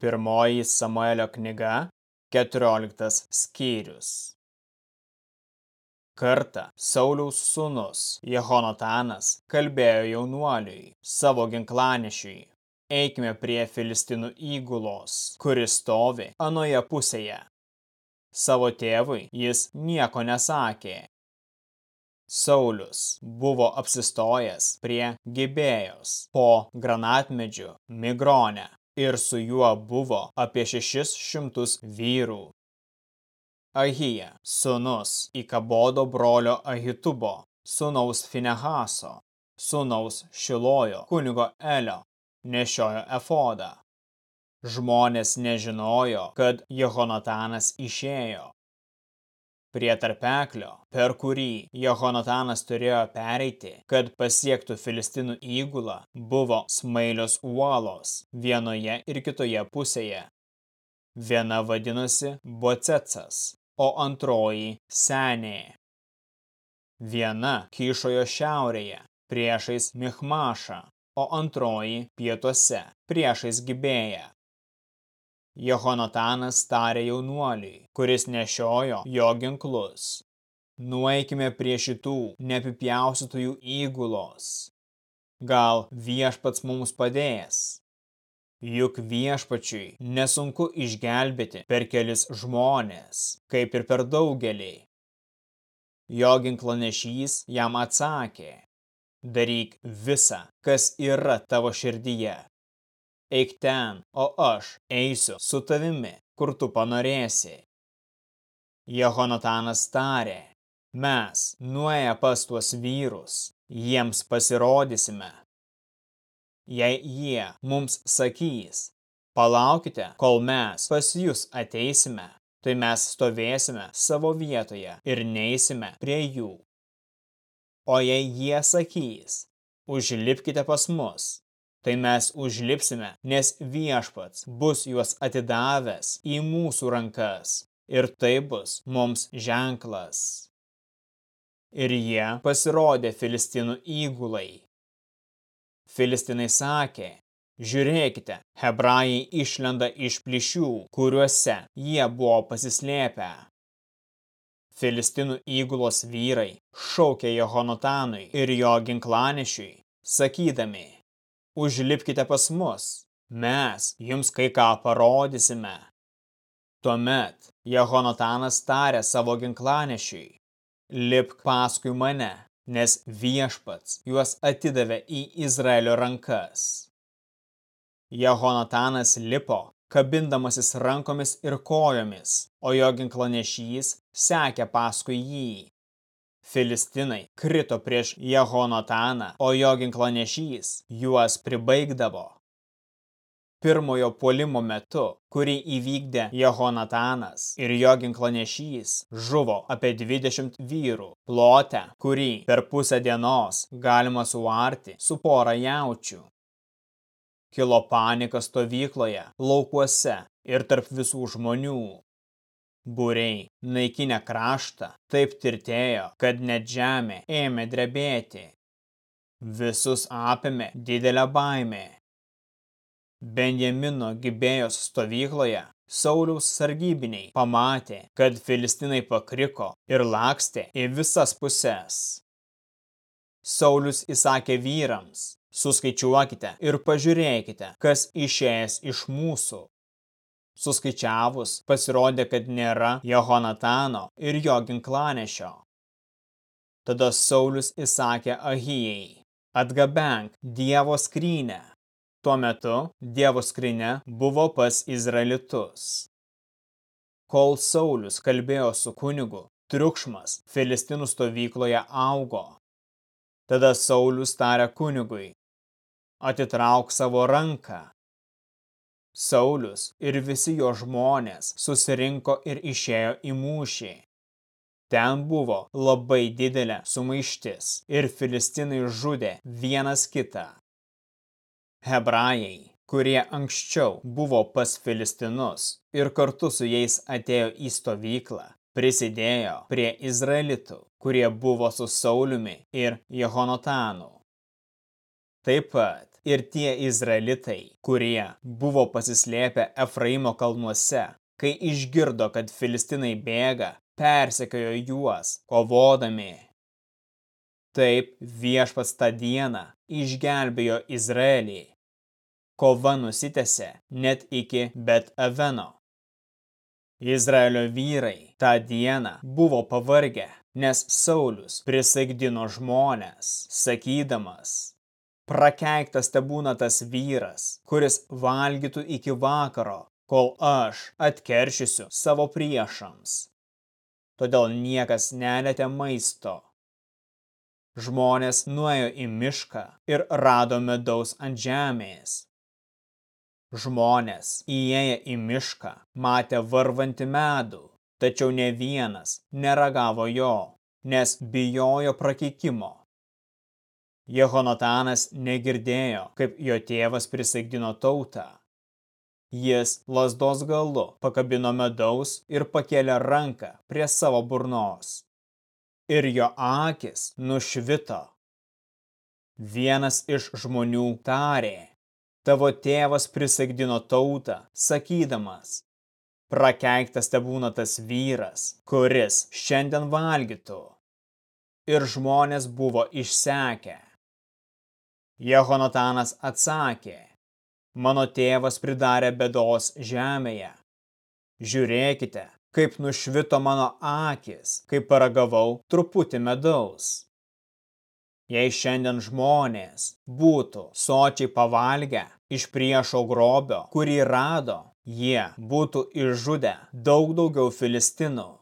Pirmoji Samuelio knyga, 14 skyrius. Kartą Sauliaus sūnus Jehonatanas kalbėjo jaunuoliui, savo ginklanešiui, eikime prie Filistinų įgulos, kuris stovi anoje pusėje. Savo tėvui jis nieko nesakė. Saulius buvo apsistojęs prie Gibėjos po granatmedžių Migrone ir su juo buvo apie šešis šimtus vyrų. Ahija, sunus Ikabodo brolio Ahitubo, sunaus Finehaso, sunaus Šilojo, kunigo Elio, nešiojo efodą. Žmonės nežinojo, kad Jehonatanas išėjo prie tarpeklio, per kurį Jehonatanas turėjo pereiti, kad pasiektų Filistinų įgulą, buvo smailios uolos vienoje ir kitoje pusėje. Viena vadinosi Bocecas, o antroji Senė. Viena kyšojo šiaurėje, priešais Michmašą, o antroji pietuose, priešais Gibėją. Jehonatanas tarė jaunuoliui, kuris nešiojo jo ginklus. Nueikime prie šitų neapipjaustytųjų įgulos. Gal viešpats mums padės? Juk viešpačiui nesunku išgelbėti per kelis žmonės, kaip ir per daugelį. Jo ginklanešys jam atsakė, daryk visą, kas yra tavo širdyje eik ten, o aš eisiu su tavimi, kur tu panorėsi. Jehonatanas tarė, mes, nuėję pas tuos vyrus, jiems pasirodysime. Jei jie mums sakys, palaukite, kol mes pas jūs ateisime, tai mes stovėsime savo vietoje ir neisime prie jų. O jei jie sakys, užlipkite pas mus, tai mes užlipsime, nes viešpats bus juos atidavęs į mūsų rankas ir tai bus mums ženklas. Ir jie pasirodė Filistinų įgulai. Filistinai sakė, žiūrėkite, hebrajai išlenda iš plyšių, kuriuose jie buvo pasislėpę. Filistinų įgulos vyrai šaukė Jehonotanui ir jo ginklanešiui, sakydami, užlipkite pas mus, mes jums kai ką parodysime. Tuomet Jehonatanas tarė savo ginklanešiui, lipk paskui mane, nes viešpats juos atidavė į Izraelio rankas. Jehonatanas lipo, kabindamasis rankomis ir kojomis, o jo ginklanešys sekė paskui jį. Filistinai krito prieš Jehonataną, o jo ginklanešys juos pribaigdavo. Pirmojo puolimo metu, kurį įvykdė Jehonatanas ir jo ginklanešys, žuvo apie 20 vyrų, plote, kurį per pusę dienos galima suarti su pora jaučių. Kilo panika stovykloje, laukuose ir tarp visų žmonių. Būriai, naikinę kraštą, taip tirtėjo, kad net žemė ėmė drebėti. Visus apėmė didelę baimę. Benjamino Gibėjos stovykloje Sauliaus sargybiniai pamatė, kad filistinai pakriko ir lakstė į visas puses. Saulius įsakė vyrams, suskaičiuokite ir pažiūrėkite, kas išėjęs iš mūsų Suskaičiavus, pasirodė, kad nėra Jehonatano ir jo ginklanešio. Tada Saulius įsakė Ahijai, atgabenk Dievo skrynę. Tuo metu Dievo skrinė buvo pas Izraelitus. Kol Saulius kalbėjo su kunigu, triukšmas Filistinų stovykloje augo. Tada Saulius tarė kunigui, atitrauk savo ranką Saulius ir visi jo žmonės susirinko ir išėjo į mūšį. Ten buvo labai didelė sumaištis ir filistinai žudė vienas kitą. Hebrajai, kurie anksčiau buvo pas filistinus ir kartu su jais atėjo į stovyklą, prisidėjo prie izraelitų, kurie buvo su Sauliumi ir Jehonotanu. Taip pat ir tie izraelitai, kurie buvo pasislėpę Efraimo kalnuose, kai išgirdo, kad filistinai bėga, persekiojo juos, kovodami. Taip viešpats tą dieną išgelbėjo Izraelį. Kova nusitęsė net iki Bet Aveno. Izraelio vyrai tą dieną buvo pavargę, nes Saulius prisaigdino žmonės, sakydamas, prakeiktas te būna tas vyras, kuris valgytų iki vakaro, kol aš atkeršysiu savo priešams. Todėl niekas nelėtė maisto. Žmonės nuėjo į mišką ir rado medaus ant žemės. Žmonės, įėję į mišką, matė varvantį medų, tačiau ne vienas neragavo jo, nes bijojo prakeikimo. Jehonatanas negirdėjo, kaip jo tėvas prisaigdino tautą. Jis lasdos galu pakabino medaus ir pakėlė ranką prie savo burnos. Ir jo akis nušvito. Vienas iš žmonių tarė, Tavo tėvas prisagdino tautą, sakydamas, prakeiktas te būna tas vyras, kuris šiandien valgytų. Ir žmonės buvo išsekę. Jehonatanas atsakė, mano tėvas pridarė bedos žemėje. Žiūrėkite, kaip nušvito mano akis, kai paragavau truputį medaus. Jei šiandien žmonės būtų sočiai pavalgę iš priešo grobio, kurį rado, jie būtų išžudę daug daugiau filistinų.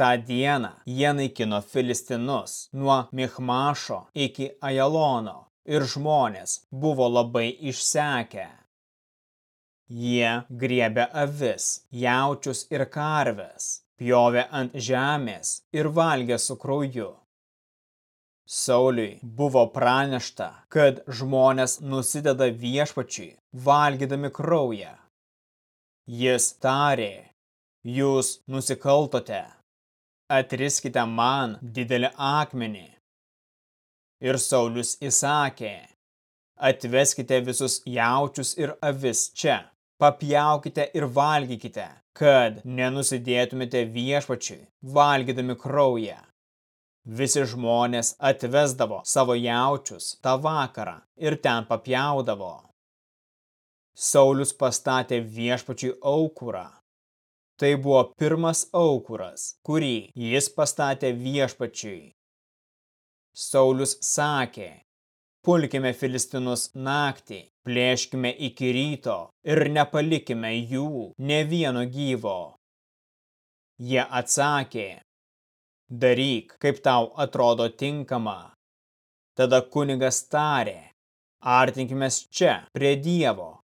Ta dieną jie naikino filistinus nuo Michmašo iki Ajalono ir žmonės buvo labai išsekę. Jie griebė avis, jaučius ir karves, pjovė ant žemės ir valgė su krauju. Sauliui buvo pranešta, kad žmonės nusideda viešpačiui, valgydami kraują. Jis tarė, jūs nusikaltote, atriskite man didelį akmenį. Ir Saulius įsakė, atveskite visus jaučius ir avis čia, papjaukite ir valgykite, kad nenusidėtumėte viešpačiui, valgydami kraują. Visi žmonės atvesdavo savo jaučius tą vakarą ir ten papjaudavo. Saulius pastatė viešpačiui aukurą. Tai buvo pirmas aukuras, kurį jis pastatė viešpačiui. Saulius sakė, pulkime filistinus naktį, plėškime iki ryto ir nepalikime jų ne vieno gyvo. Jie atsakė, daryk, kaip tau atrodo tinkama. Tada kunigas tarė, artinkimės čia, prie Dievo.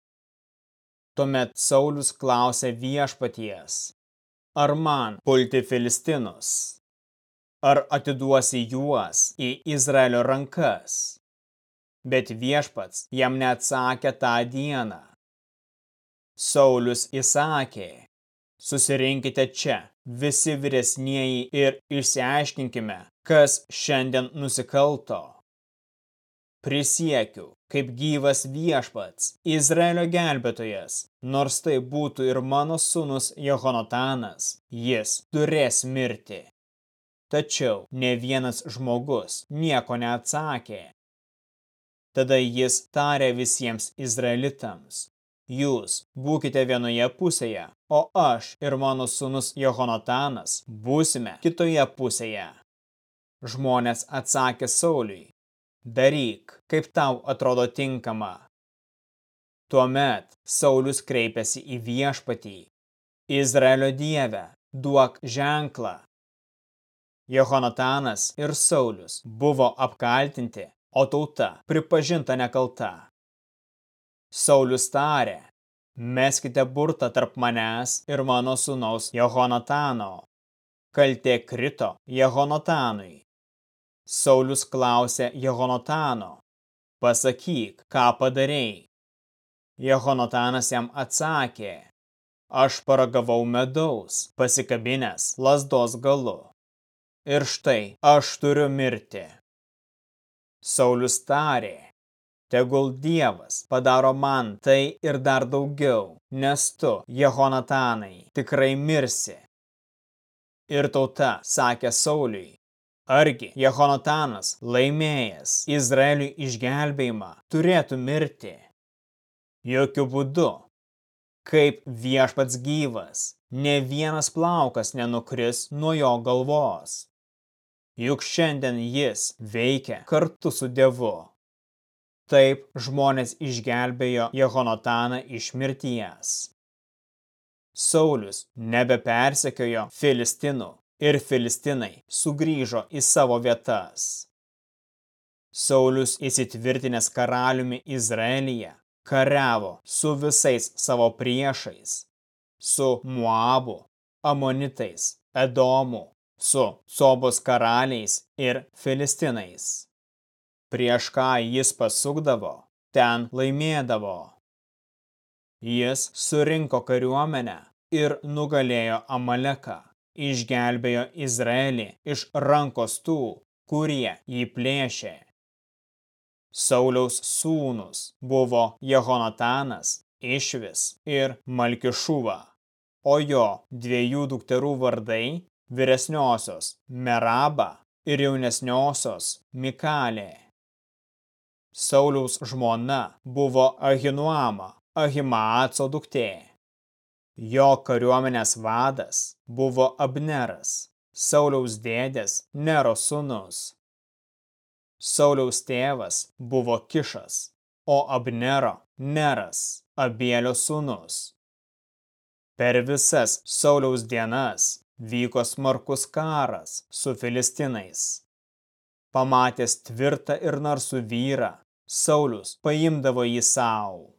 Tuomet Saulius klausė viešpaties, ar man pulti filistinus? Ar atiduosi juos į Izraelio rankas? Bet viešpats jam neatsakė tą dieną. Saulius įsakė, susirinkite čia, visi vyresnieji ir išsiaiškinkime, kas šiandien nusikalto. Prisiekiu, kaip gyvas viešpats, Izraelio gelbėtojas, nors tai būtų ir mano sūnus Jehonatanas, jis turės mirti. Tačiau ne vienas žmogus nieko neatsakė. Tada jis tarė visiems izraelitams, Jūs būkite vienoje pusėje, o aš ir mano sūnus Jehonatanas būsime kitoje pusėje. Žmonės atsakė Sauliui, daryk, kaip tau atrodo tinkama. Tuomet Saulius kreipėsi į viešpatį. Izraelio dievę, duok ženklą. Jehonatanas ir Saulius buvo apkaltinti, o tauta pripažinta nekalta. Saulius tarė, meskite burtą tarp manęs ir mano sūnaus Jehonatano. Kaltė krito Jehonatanui. Saulius klausė Jehonatano, pasakyk, ką padarei. Jehonatanas jam atsakė, aš paragavau medaus, pasikabinęs lasdos galu. Ir štai, aš turiu mirti. Saulius tarė, tegul Dievas padaro man tai ir dar daugiau, nes tu, Jehonatanai, tikrai mirsi. Ir tauta sakė Sauliui, argi Jehonatanas laimėjęs Izraeliui išgelbėjimą turėtų mirti? Jokių būdų, kaip viešpats gyvas, ne vienas plaukas nenukris nuo jo galvos. Juk šiandien jis veikia kartu su Dievu. Taip žmonės išgelbėjo Jehonataną iš mirties. Saulius nebepersekiojo Filistinų ir Filistinai sugrįžo į savo vietas. Saulius įsitvirtinęs karaliumi Izraelyje kariavo su visais savo priešais su Moabu, Amonitais, Edomu, su Sobos karaliais ir Filistinais. Prieš ką jis pasukdavo, ten laimėdavo. Jis surinko kariuomenę ir nugalėjo Amaleką, išgelbėjo Izraelį iš rankos tų, kurie jį plėšė. Sauliaus sūnus buvo Jehonatanas, Išvis ir Malkišuva o jo dviejų dukterų vardai vyresniosios Meraba ir jaunesniosios Mikalė. Sauliaus žmona buvo Ahinuama, Ahimaaco duktė. Jo kariuomenės vadas buvo Abneras, Sauliaus dėdės Nero sūnus. Sauliaus tėvas buvo Kišas, o Abnero Neras, Abėlio sūnus. Per visas Sauliaus dienas vyko smarkus karas su filistinais. Pamatęs tvirtą ir narsų vyrą, Saulius paimdavo jį savo.